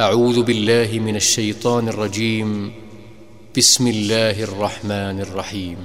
أعوذ بالله من الشيطان الرجيم بسم الله الرحمن الرحيم